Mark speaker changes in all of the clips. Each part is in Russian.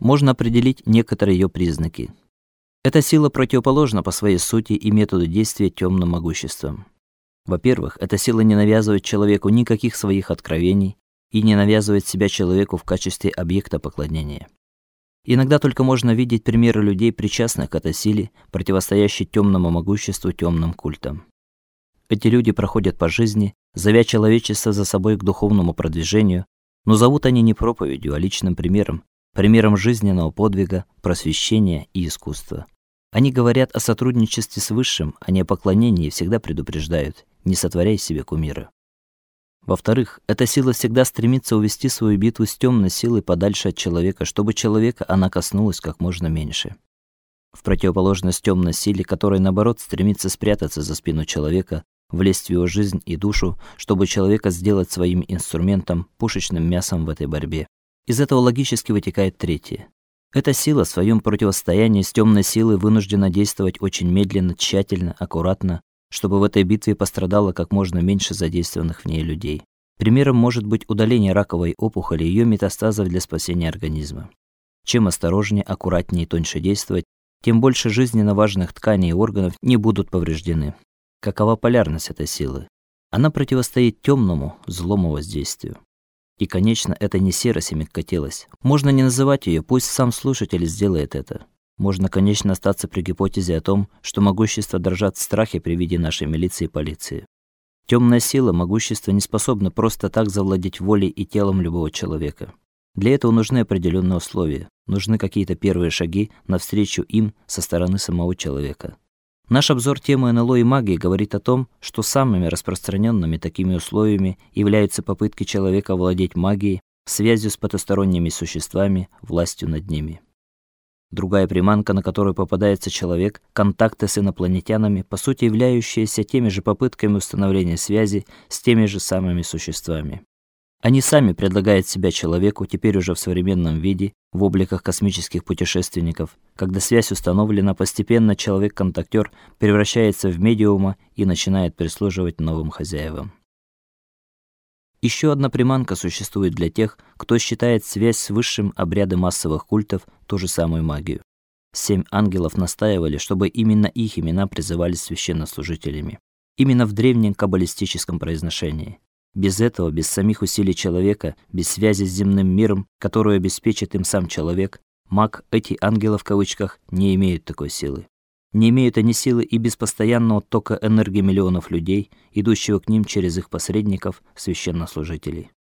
Speaker 1: можно определить некоторые ее признаки. Эта сила противоположна по своей сути и методу действия темным могуществам. Во-первых, эта сила не навязывает человеку никаких своих откровений и не навязывает себя человеку в качестве объекта поклонения. Иногда только можно видеть примеры людей, причастных к этой силе, противостоящей темному могуществу, темным культам. Эти люди проходят по жизни, зовя человечество за собой к духовному продвижению, но зовут они не проповедью, а личным примером, примером жизненного подвига, просвещения и искусства. Они говорят о сотрудничестве с высшим, а не о поклонении и всегда предупреждают: не сотворяй себе кумира. Во-вторых, эта сила всегда стремится увести свою битву с темной силой подальше от человека, чтобы человека она коснулась как можно меньше. В противоположность темной силе, которая наоборот стремится спрятаться за спину человека, влезть в его жизнь и душу, чтобы человека сделать своим инструментом, пушечным мясом в этой борьбе. Из этого логически вытекает третье. Эта сила в своем противостоянии с темной силой вынуждена действовать очень медленно, тщательно, аккуратно, чтобы в этой битве пострадало как можно меньше задействованных в ней людей. Примером может быть удаление раковой опухоли и ее метастазов для спасения организма. Чем осторожнее, аккуратнее и тоньше действовать, тем больше жизненно важных тканей и органов не будут повреждены. Какова полярность этой силы? Она противостоит темному, злому воздействию. И, конечно, это не серость и мягкотелость. Можно не называть ее, пусть сам слушатель сделает это. Можно, конечно, остаться при гипотезе о том, что могущество дрожат в страхе при виде нашей милиции и полиции. Темная сила могущества не способна просто так завладеть волей и телом любого человека. Для этого нужны определенные условия, нужны какие-то первые шаги навстречу им со стороны самого человека. Наш обзор темы НЛО и магии говорит о том, что самыми распространенными такими условиями являются попытки человека овладеть магией, связью с потусторонними существами, властью над ними. Другая приманка, на которую попадается человек, контакты с инопланетянами, по сути являющиеся теми же попытками установления связи с теми же самыми существами. Они сами предлагают себя человеку, теперь уже в современном виде, в обликах космических путешественников. Когда связь установлена, постепенно человек-контактер превращается в медиума и начинает прислуживать новым хозяевам. Еще одна приманка существует для тех, кто считает связь с высшим обряды массовых культов ту же самую магию. Семь ангелов настаивали, чтобы именно их имена призывались священнослужителями. Именно в древнем каббалистическом произношении. Без этого, без самих усилий человека, без связи с земным миром, которую обеспечит им сам человек, маг, эти ангелы в кавычках, не имеют такой силы. Не имеют они силы и без постоянного тока энергии миллионов людей, идущего к ним через их посредников, священнослужителей.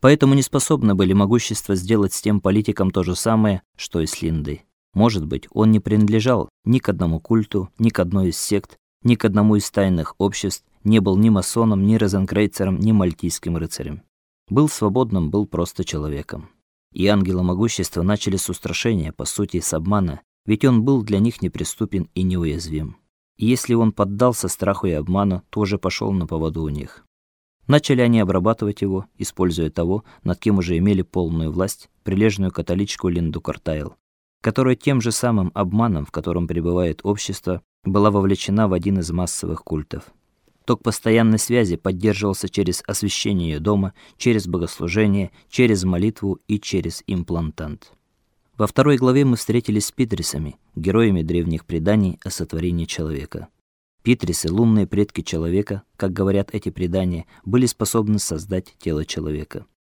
Speaker 1: Поэтому не способны были могущество сделать с тем политиком то же самое, что и с Линдой. Может быть, он не принадлежал ни к одному культу, ни к одной из сект, ни к одному из тайных обществ, не был ни масоном, ни розенкрейцером, ни мальтийским рыцарем. Был свободным, был просто человеком. И ангелы могущества начали с устрашения, по сути, с обмана, ведь он был для них неприступен и неуязвим. И если он поддался страху и обману, то уже пошел на поводу у них. Начали они обрабатывать его, используя того, над кем уже имели полную власть, прилежную католичку Линду Картайл, которая тем же самым обманом, в котором пребывает общество, была вовлечена в один из массовых культов. Ток постоянной связи поддерживался через освещение дома, через богослужение, через молитву и через имплантант. Во второй главе мы встретились с Питрисами, героями древних преданий о сотворении человека. Питрисы, лунные предки человека, как говорят эти предания, были способны создать тело человека.